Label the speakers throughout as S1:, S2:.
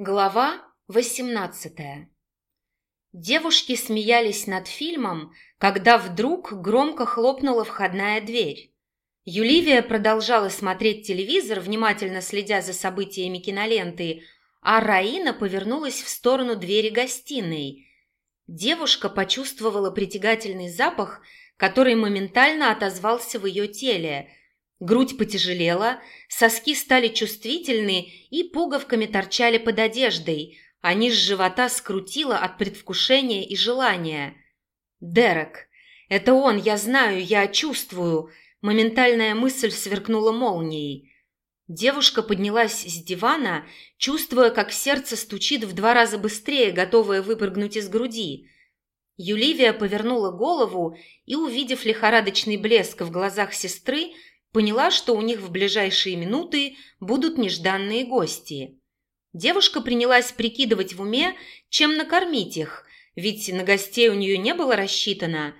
S1: Глава 18 Девушки смеялись над фильмом, когда вдруг громко хлопнула входная дверь. Юливия продолжала смотреть телевизор, внимательно следя за событиями киноленты, а Раина повернулась в сторону двери гостиной. Девушка почувствовала притягательный запах, который моментально отозвался в ее теле – Грудь потяжелела, соски стали чувствительны и пуговками торчали под одеждой, а низ живота скрутило от предвкушения и желания. «Дерек! Это он, я знаю, я чувствую!» Моментальная мысль сверкнула молнией. Девушка поднялась с дивана, чувствуя, как сердце стучит в два раза быстрее, готовое выпрыгнуть из груди. Юливия повернула голову и, увидев лихорадочный блеск в глазах сестры, Поняла, что у них в ближайшие минуты будут нежданные гости. Девушка принялась прикидывать в уме, чем накормить их, ведь на гостей у нее не было рассчитано.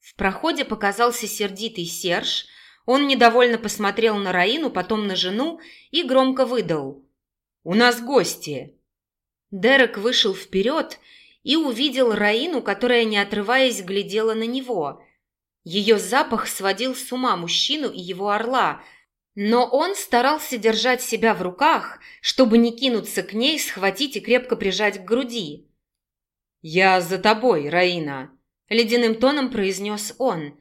S1: В проходе показался сердитый Серж. Он недовольно посмотрел на Раину, потом на жену и громко выдал. «У нас гости!» Дерек вышел вперед и увидел Раину, которая, не отрываясь, глядела на него – ее запах сводил с ума мужчину и его орла, но он старался держать себя в руках, чтобы не кинуться к ней, схватить и крепко прижать к груди. «Я за тобой, Раина», — ледяным тоном произнес он.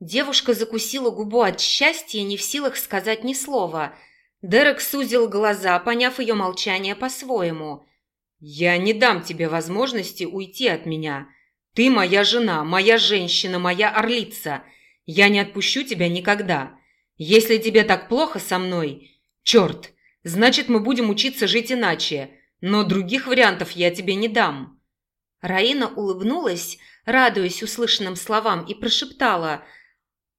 S1: Девушка закусила губу от счастья, не в силах сказать ни слова. Дерек сузил глаза, поняв ее молчание по-своему. «Я не дам тебе возможности уйти от меня», ты моя жена, моя женщина, моя орлица. Я не отпущу тебя никогда. Если тебе так плохо со мной, черт, значит, мы будем учиться жить иначе, но других вариантов я тебе не дам». Раина улыбнулась, радуясь услышанным словам, и прошептала,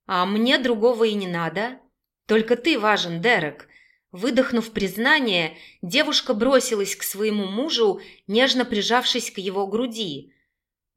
S1: «А мне другого и не надо. Только ты важен, Дерек». Выдохнув признание, девушка бросилась к своему мужу, нежно прижавшись к его груди.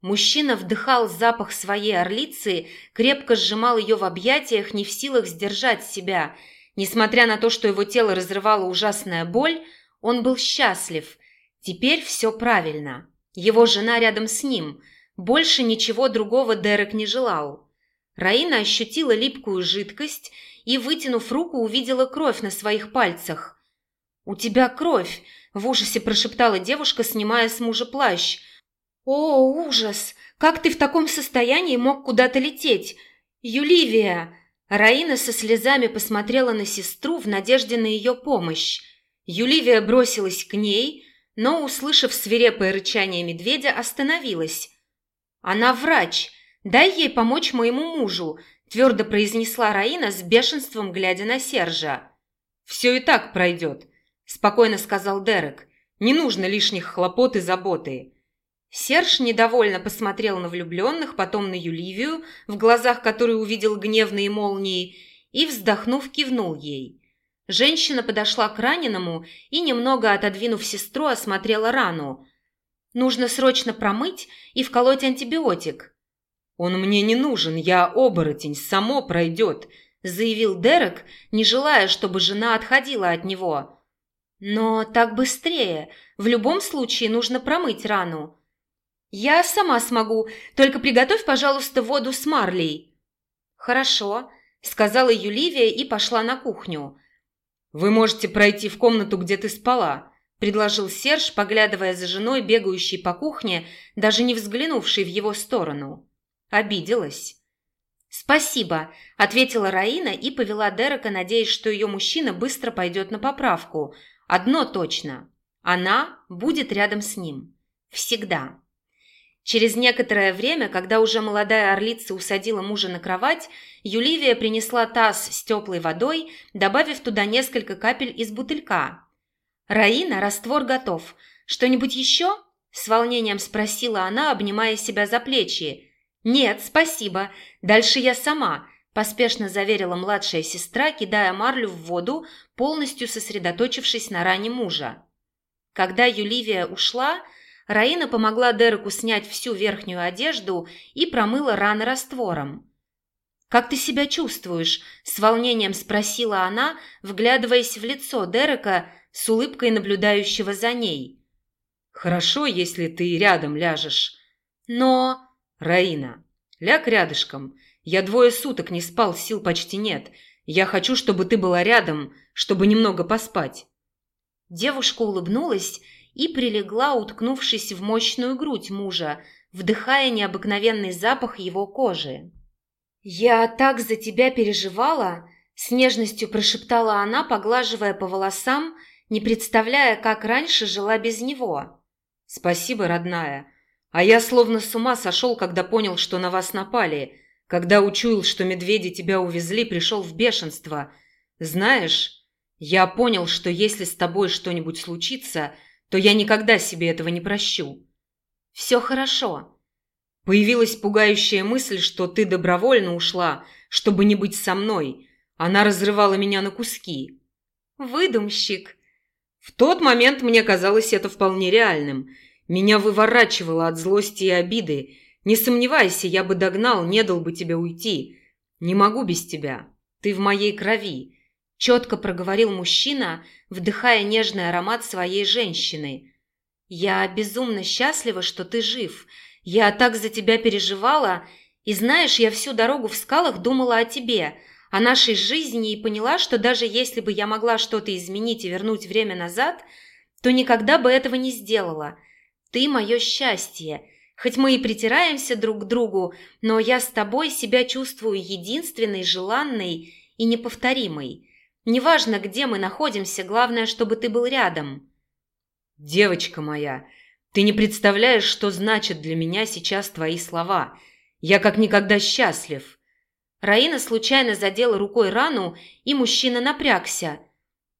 S1: Мужчина вдыхал запах своей орлицы, крепко сжимал ее в объятиях, не в силах сдержать себя. Несмотря на то, что его тело разрывала ужасная боль, он был счастлив. Теперь все правильно. Его жена рядом с ним. Больше ничего другого Дерек не желал. Раина ощутила липкую жидкость и, вытянув руку, увидела кровь на своих пальцах. «У тебя кровь!» – в ужасе прошептала девушка, снимая с мужа плащ – «О, ужас! Как ты в таком состоянии мог куда-то лететь? Юливия!» Раина со слезами посмотрела на сестру в надежде на ее помощь. Юливия бросилась к ней, но, услышав свирепое рычание медведя, остановилась. «Она врач. Дай ей помочь моему мужу», – твердо произнесла Раина с бешенством, глядя на Сержа. «Все и так пройдет», – спокойно сказал Дерек. «Не нужно лишних хлопот и заботы. Серж недовольно посмотрел на влюбленных, потом на Юливию, в глазах которой увидел гневные молнии, и, вздохнув, кивнул ей. Женщина подошла к раненому и, немного отодвинув сестру, осмотрела рану. «Нужно срочно промыть и вколоть антибиотик». «Он мне не нужен, я оборотень, само пройдет», заявил Дерек, не желая, чтобы жена отходила от него. «Но так быстрее. В любом случае нужно промыть рану. «Я сама смогу, только приготовь, пожалуйста, воду с марлей». «Хорошо», — сказала Юливия и пошла на кухню. «Вы можете пройти в комнату, где ты спала», — предложил Серж, поглядывая за женой, бегающей по кухне, даже не взглянувшей в его сторону. Обиделась. «Спасибо», — ответила Раина и повела Дерека, надеясь, что ее мужчина быстро пойдет на поправку. «Одно точно. Она будет рядом с ним. Всегда». Через некоторое время, когда уже молодая орлица усадила мужа на кровать, Юливия принесла таз с теплой водой, добавив туда несколько капель из бутылька. «Раина, раствор готов. Что-нибудь еще?» – с волнением спросила она, обнимая себя за плечи. «Нет, спасибо. Дальше я сама», – поспешно заверила младшая сестра, кидая марлю в воду, полностью сосредоточившись на ране мужа. Когда Юливия ушла – Раина помогла Дереку снять всю верхнюю одежду и промыла раны раствором. «Как ты себя чувствуешь?» – с волнением спросила она, вглядываясь в лицо Дерека с улыбкой наблюдающего за ней.
S2: Хорошо, если ты рядом ляжешь.
S1: Но...
S2: Раина, ляг рядышком. Я двое суток не спал, сил почти нет. Я хочу, чтобы ты была рядом, чтобы немного поспать.
S1: Девушка улыбнулась и прилегла, уткнувшись в мощную грудь мужа, вдыхая необыкновенный запах его кожи. «Я так за тебя переживала!» – с нежностью прошептала она, поглаживая по волосам, не представляя, как раньше жила без него.
S2: «Спасибо, родная. А я словно с ума сошел, когда понял, что на вас напали. Когда учуял, что медведи тебя увезли, пришел в бешенство. Знаешь, я понял, что если с тобой что-нибудь случится, то я никогда себе этого не прощу».
S1: «Все хорошо»,
S2: Появилась пугающая мысль, что ты добровольно ушла, чтобы не быть со мной. Она разрывала меня на куски.
S1: Выдумщик.
S2: В тот момент мне казалось это вполне реальным. Меня выворачивало от злости и обиды. Не сомневайся, я бы догнал, не дал бы тебе уйти. Не могу без тебя. Ты в моей крови.
S1: Четко проговорил мужчина, вдыхая нежный аромат своей женщины. «Я безумно счастлива, что ты жив», я так за тебя переживала, и знаешь, я всю дорогу в скалах думала о тебе, о нашей жизни и поняла, что даже если бы я могла что-то изменить и вернуть время назад, то никогда бы этого не сделала. Ты мое счастье. Хоть мы и притираемся друг к другу, но я с тобой себя чувствую единственной, желанной и неповторимой. Неважно, где мы находимся, главное, чтобы ты был рядом.
S2: Девочка моя, ты не представляешь, что значат для меня сейчас твои слова. Я как никогда счастлив».
S1: Раина случайно задела рукой рану, и мужчина напрягся.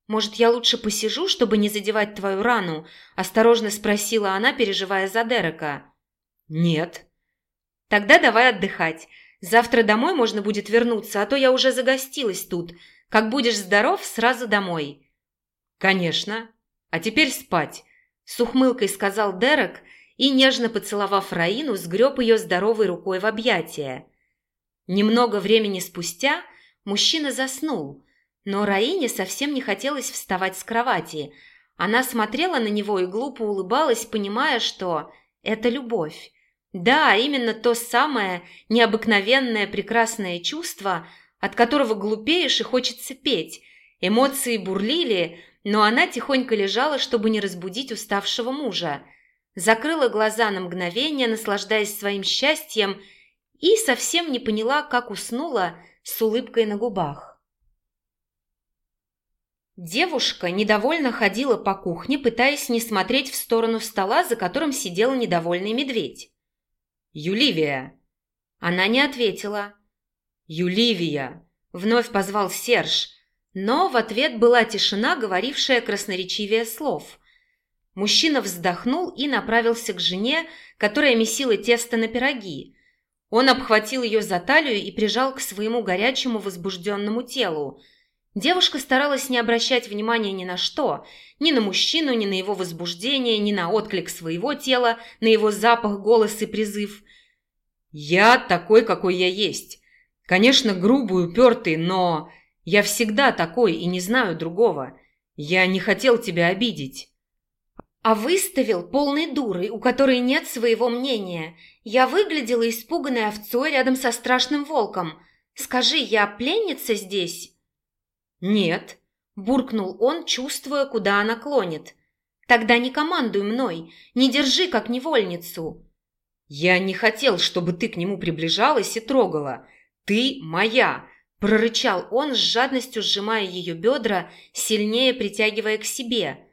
S1: «Может, я лучше посижу, чтобы не задевать твою рану?» – осторожно спросила она, переживая за Дерека.
S2: «Нет».
S1: «Тогда давай отдыхать. Завтра домой можно будет вернуться, а то я уже загостилась тут. Как будешь здоров, сразу домой».
S2: «Конечно. А теперь спать.
S1: С ухмылкой сказал Дерек и, нежно поцеловав Раину, сгреб ее здоровой рукой в объятия. Немного времени спустя мужчина заснул, но Раине совсем не хотелось вставать с кровати. Она смотрела на него и глупо улыбалась, понимая, что это любовь. Да, именно то самое необыкновенное прекрасное чувство, от которого глупеешь и хочется петь. Эмоции бурлили, но она тихонько лежала, чтобы не разбудить уставшего мужа. Закрыла глаза на мгновение, наслаждаясь своим счастьем, и совсем не поняла, как уснула с улыбкой на губах. Девушка недовольно ходила по кухне, пытаясь не смотреть в сторону стола, за которым сидел недовольный медведь.
S2: «Юливия!»
S1: Она не ответила.
S2: «Юливия!»
S1: Вновь позвал Серж, но в ответ была тишина, говорившая красноречивее слов. Мужчина вздохнул и направился к жене, которая месила тесто на пироги. Он обхватил ее за талию и прижал к своему горячему возбужденному телу. Девушка старалась не обращать внимания ни на что, ни на мужчину, ни на его возбуждение, ни на отклик своего тела, на его запах, голос и призыв.
S2: «Я такой, какой я есть. Конечно, грубый, упертый, но я всегда такой и не знаю другого. Я не хотел тебя обидеть».
S1: «А выставил полной дурой, у которой нет своего мнения. Я выглядела испуганной овцой рядом со страшным волком. Скажи, я пленница здесь?»
S2: «Нет», – буркнул он, чувствуя, куда она клонит.
S1: «Тогда не командуй мной, не держи как невольницу».
S2: «Я не хотел, чтобы ты к нему приближалась и трогала. Ты моя, Прорычал он с жадностью, сжимая ее бедра, сильнее притягивая к себе.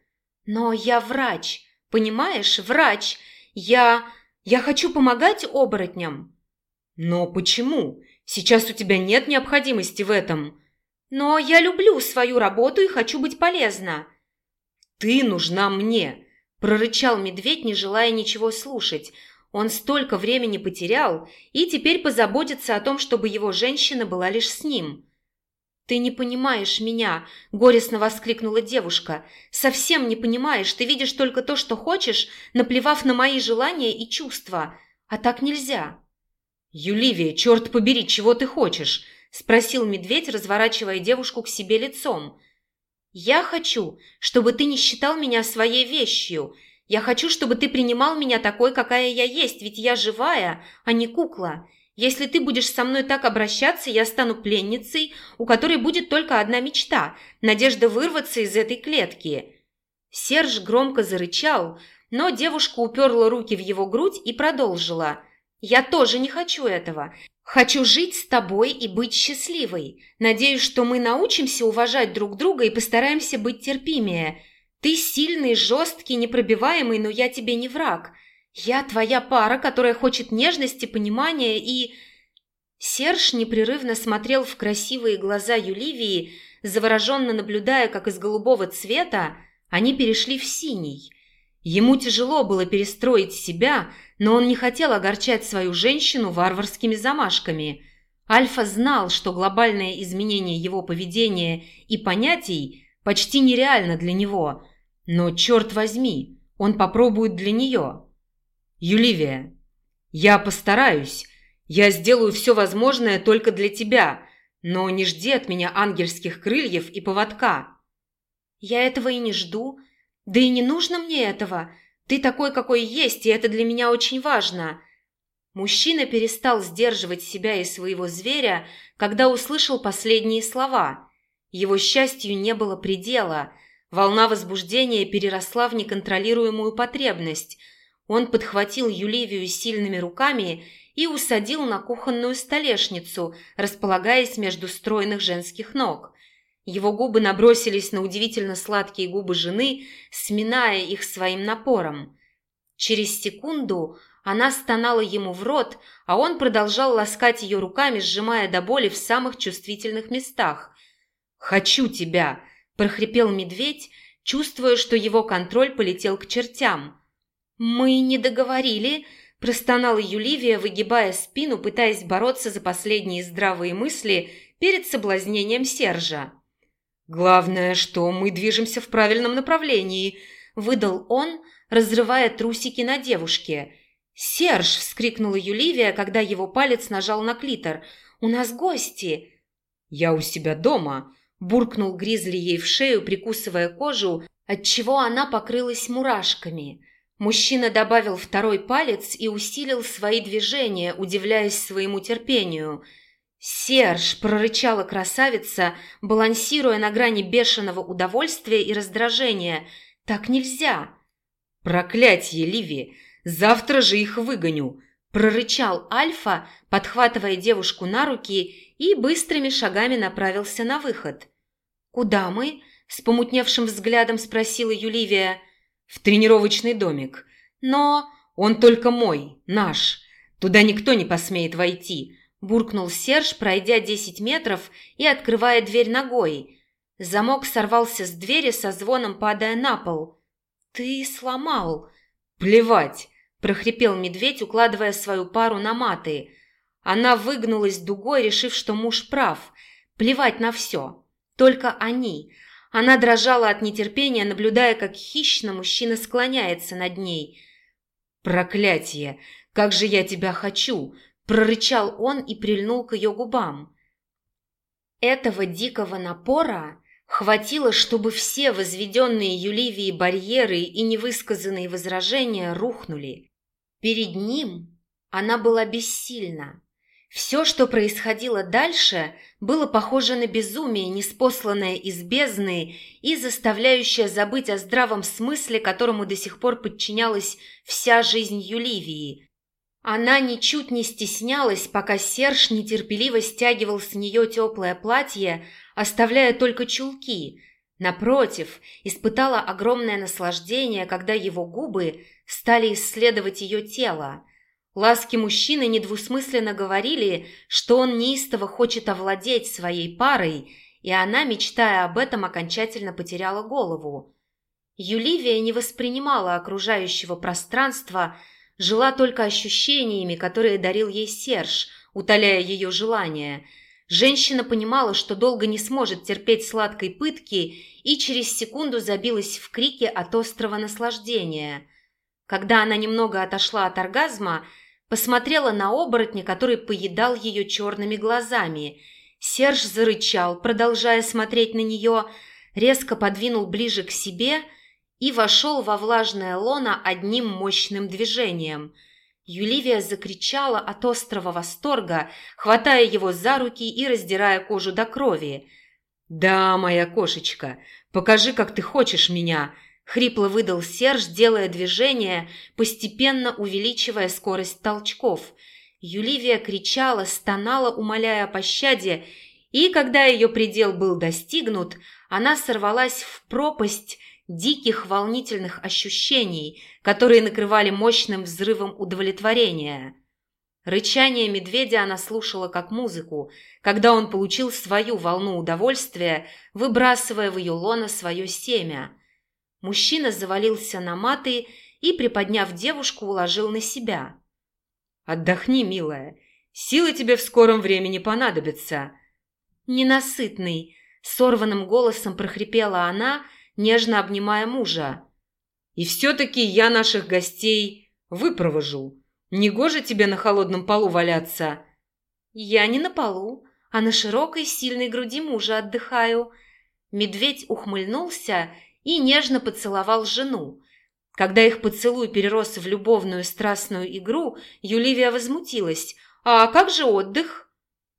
S2: «Но я врач, понимаешь, врач. Я... я хочу помогать оборотням». «Но почему? Сейчас у тебя нет необходимости в этом».
S1: «Но я люблю свою работу и хочу быть полезна».
S2: «Ты нужна мне», –
S1: прорычал медведь, не желая ничего слушать. Он столько времени потерял и теперь позаботится о том, чтобы его женщина была лишь с ним. «Ты не понимаешь меня!» – горестно воскликнула девушка. «Совсем не понимаешь, ты видишь только то, что хочешь, наплевав на мои желания и чувства. А так нельзя!»
S2: «Юливия, черт побери, чего ты хочешь?»
S1: – спросил медведь, разворачивая девушку к себе лицом. «Я хочу, чтобы ты не считал меня своей вещью. Я хочу, чтобы ты принимал меня такой, какая я есть, ведь я живая, а не кукла. Если ты будешь со мной так обращаться, я стану пленницей, у которой будет только одна мечта – надежда вырваться из этой клетки». Серж громко зарычал, но девушка уперла руки в его грудь и продолжила. «Я тоже не хочу этого. Хочу жить с тобой и быть счастливой. Надеюсь, что мы научимся уважать друг друга и постараемся быть терпимее. Ты сильный, жесткий, непробиваемый, но я тебе не враг. Я твоя пара, которая хочет нежности, понимания и...» Серж непрерывно смотрел в красивые глаза Юливии, завороженно наблюдая, как из голубого цвета они перешли в синий. Ему тяжело было перестроить себя, но он не хотел огорчать свою женщину варварскими замашками. Альфа знал, что глобальное изменение его поведения и понятий почти нереально для него, но, черт возьми, он попробует для нее. «Юливия, я постараюсь. Я сделаю все возможное только для тебя, но не жди от меня ангельских крыльев и поводка».
S2: «Я этого и не жду», «Да и не нужно мне этого. Ты такой, какой есть, и это для меня очень важно». Мужчина перестал сдерживать себя и своего зверя, когда услышал последние слова. Его счастью не было предела. Волна возбуждения переросла в неконтролируемую потребность. Он подхватил Юливию сильными руками и усадил на кухонную столешницу, располагаясь между стройных женских ног. Его губы набросились на удивительно сладкие губы жены, сминая их своим напором. Через секунду она стонала ему в рот, а он продолжал ласкать ее руками, сжимая до боли в самых чувствительных местах. «Хочу тебя!» – прохрипел медведь, чувствуя, что его контроль полетел к чертям. «Мы не договорили», – простонала Юливия, выгибая спину, пытаясь бороться за последние здравые мысли перед соблазнением Сержа.
S1: «Главное, что мы движемся в правильном направлении», – выдал он, разрывая трусики на девушке. «Серж!» – вскрикнула Юливия, когда его палец нажал на клитор. «У нас гости!»
S2: «Я у себя дома!» – буркнул Гризли ей в шею, прикусывая кожу, отчего она покрылась мурашками. Мужчина добавил второй палец и усилил свои движения, удивляясь своему терпению – «Серж!» – прорычала красавица, балансируя на грани бешеного удовольствия и раздражения. «Так нельзя!»
S1: «Проклятье, Ливи! Завтра же их выгоню!» – прорычал Альфа, подхватывая девушку на руки и быстрыми шагами направился на выход.
S2: «Куда мы?» – с помутневшим взглядом спросила Юливия.
S1: «В тренировочный домик. Но он только мой, наш. Туда никто не посмеет войти» буркнул Серж, пройдя десять метров и открывая дверь ногой. Замок сорвался с двери со звоном, падая на пол. «Ты сломал!»
S2: «Плевать!» – прохрипел медведь, укладывая свою пару на маты. Она выгнулась дугой, решив, что муж прав. Плевать на все. Только они. Она дрожала от нетерпения, наблюдая, как хищно мужчина склоняется над ней. «Проклятие! Как же я тебя хочу! Прорычал он и прильнул к ее губам. Этого дикого напора хватило, чтобы все возведенные Юливии барьеры и невысказанные возражения рухнули. Перед ним она была бессильна. Все, что происходило дальше, было похоже на безумие, неспосланное из бездны и заставляющее забыть о здравом смысле, которому до сих пор подчинялась вся жизнь Юливии, она ничуть не стеснялась, пока Серж нетерпеливо стягивал с нее теплое платье, оставляя только чулки. Напротив, испытала огромное наслаждение, когда его губы стали исследовать ее тело. Ласки мужчины недвусмысленно говорили, что он неистово хочет овладеть своей парой, и она, мечтая об этом, окончательно потеряла голову. Юливия не воспринимала окружающего пространства, жила только ощущениями, которые дарил ей Серж, утоляя ее желания. Женщина понимала, что долго не сможет терпеть сладкой пытки и через секунду забилась в крике от острого наслаждения. Когда она немного отошла от оргазма, посмотрела на оборотня, который поедал ее черными глазами. Серж зарычал, продолжая смотреть на нее, резко подвинул ближе к себе –
S1: и вошел во влажное лоно одним мощным движением. Юливия закричала от острого восторга, хватая его за руки и раздирая кожу до крови.
S2: «Да, моя кошечка, покажи, как ты хочешь меня!» — хрипло выдал Серж, делая движение, постепенно увеличивая скорость толчков. Юливия кричала, стонала, умоляя о пощаде, и когда ее предел был достигнут, она сорвалась в пропасть диких волнительных ощущений, которые накрывали мощным взрывом удовлетворения. Рычание медведя она слушала как музыку, когда он получил свою волну удовольствия, выбрасывая в ее лоно свое семя. Мужчина завалился на маты и, приподняв девушку, уложил на себя. «Отдохни, милая. Силы тебе в скором времени понадобятся».
S1: «Ненасытный», — сорванным голосом прохрипела она, нежно обнимая мужа.
S2: «И все-таки я наших гостей выпровожу. Негоже тебе на холодном полу валяться».
S1: «Я не на полу, а на широкой сильной груди мужа отдыхаю». Медведь ухмыльнулся и нежно поцеловал жену. Когда их поцелуй перерос в любовную страстную игру, Юливия возмутилась. «А как же отдых?»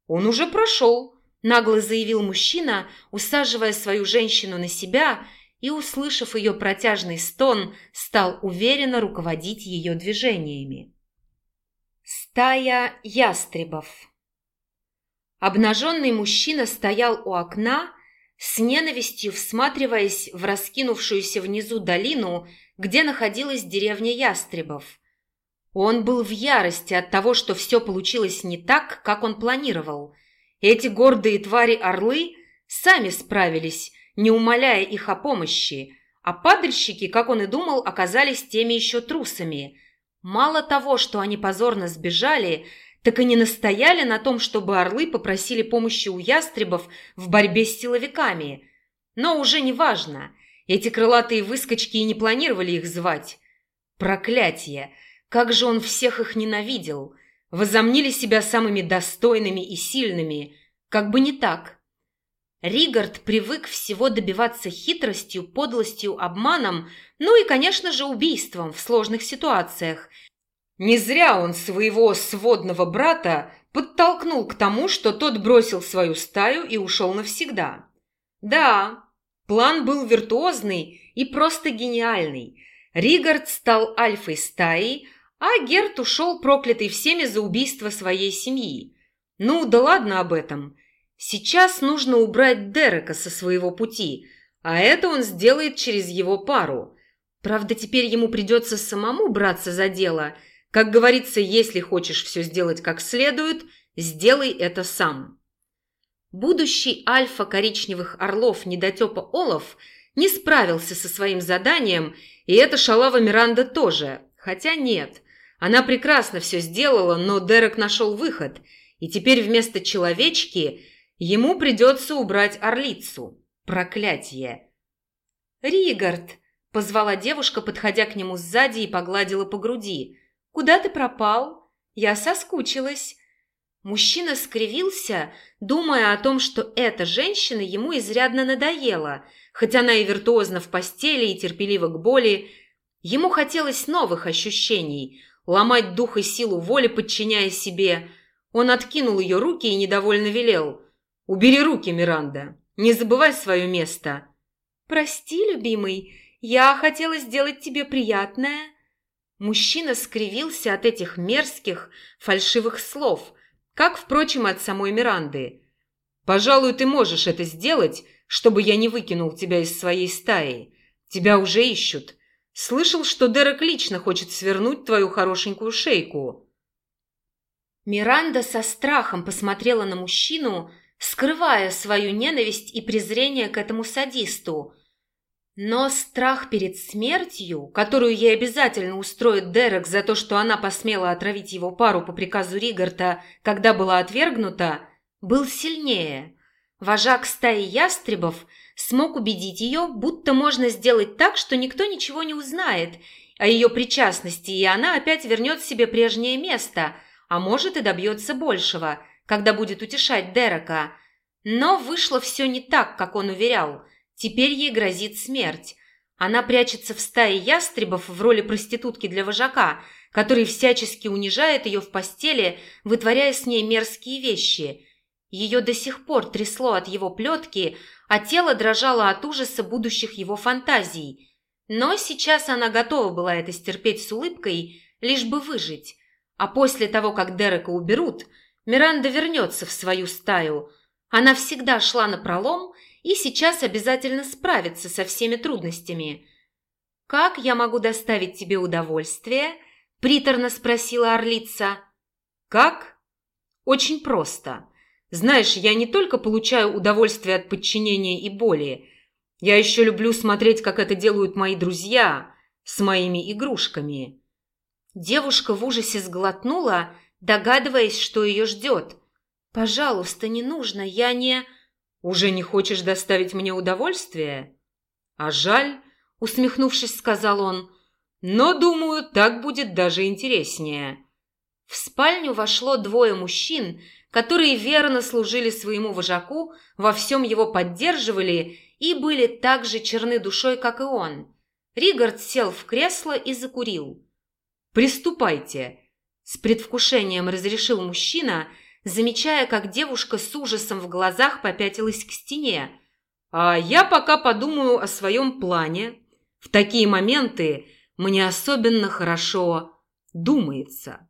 S2: «Он уже прошел», –
S1: нагло заявил мужчина, усаживая свою женщину на себя и, услышав ее протяжный стон, стал уверенно руководить ее движениями. Стая ястребов Обнаженный мужчина стоял у окна, с ненавистью всматриваясь в раскинувшуюся внизу долину, где находилась деревня ястребов. Он был в ярости от того, что все получилось не так, как он планировал. Эти гордые твари-орлы сами справились, не умоляя их о помощи, а падальщики, как он и думал, оказались теми еще трусами. Мало того, что они позорно сбежали, так и не настояли на том, чтобы орлы попросили помощи у ястребов в борьбе с силовиками. Но уже не важно. Эти крылатые выскочки и не планировали их звать. Проклятие! Как же он всех их ненавидел! Возомнили себя самыми достойными и сильными. Как бы не так. Ригард привык всего добиваться хитростью, подлостью, обманом, ну и, конечно же, убийством в сложных ситуациях. Не зря он своего сводного брата подтолкнул к тому, что тот бросил свою стаю и ушел навсегда. Да, план был виртуозный и просто гениальный. Ригард стал альфой стаи, а Герт ушел проклятый всеми за убийство своей семьи. Ну, да ладно об этом. Сейчас нужно убрать Дерека со своего пути, а это он сделает через его пару. Правда, теперь ему придется самому браться за дело. Как говорится, если хочешь все сделать как следует, сделай это сам. Будущий альфа коричневых орлов недотепа Олов не справился со своим заданием, и эта шалава Миранда тоже. Хотя нет, она прекрасно все сделала, но Дерек нашел выход, и теперь вместо человечки – Ему придется убрать орлицу. Проклятие. «Ригард!» – позвала девушка, подходя к нему сзади и погладила по груди. «Куда ты пропал? Я соскучилась». Мужчина скривился, думая о том, что эта женщина ему изрядно надоела, хотя она и виртуозна в постели, и терпелива к боли. Ему хотелось новых ощущений, ломать дух и силу воли, подчиняя себе. Он откинул ее руки и недовольно велел – «Убери руки, Миранда! Не забывай свое место!» «Прости, любимый, я хотела сделать тебе приятное». Мужчина скривился от этих мерзких, фальшивых слов, как, впрочем, от самой Миранды.
S2: «Пожалуй, ты можешь это сделать, чтобы я не выкинул тебя из своей стаи. Тебя уже ищут. Слышал, что Дерек лично хочет свернуть твою хорошенькую шейку».
S1: Миранда со страхом посмотрела на мужчину, скрывая свою ненависть и презрение к этому садисту. Но страх перед смертью, которую ей обязательно устроит Дерек за то, что она посмела отравить его пару по приказу Ригарта, когда была отвергнута, был сильнее. Вожак стаи ястребов смог убедить ее, будто можно сделать так, что никто ничего не узнает о ее причастности, и она опять вернет себе прежнее место, а может и добьется большего – когда будет утешать Дерека. Но вышло все не так, как он уверял. Теперь ей грозит смерть. Она прячется в стае ястребов в роли проститутки для вожака, который всячески унижает ее в постели, вытворяя с ней мерзкие вещи. Ее до сих пор трясло от его плетки, а тело дрожало от ужаса будущих его фантазий. Но сейчас она готова была это стерпеть с улыбкой, лишь бы выжить. А после того, как Дерека уберут, Миранда вернется в свою стаю. Она всегда шла на пролом и сейчас обязательно справится со всеми трудностями. «Как я могу доставить тебе удовольствие?» – приторно спросила орлица.
S2: «Как?» «Очень просто. Знаешь, я не только получаю удовольствие от подчинения и боли, я еще люблю смотреть, как это делают мои друзья с моими игрушками».
S1: Девушка в ужасе сглотнула, догадываясь, что ее ждет. «Пожалуйста, не нужно, я не...»
S2: Уже не хочешь доставить мне удовольствие? А жаль, усмехнувшись, сказал он. Но, думаю, так будет даже интереснее.
S1: В спальню вошло двое мужчин, которые верно служили своему вожаку, во всем его поддерживали и были так же черны душой, как и он. Ригард сел в кресло и закурил.
S2: «Приступайте!» С
S1: предвкушением разрешил мужчина – замечая, как девушка с ужасом в глазах попятилась к стене.
S2: «А я пока подумаю о своем плане. В такие моменты мне особенно хорошо думается».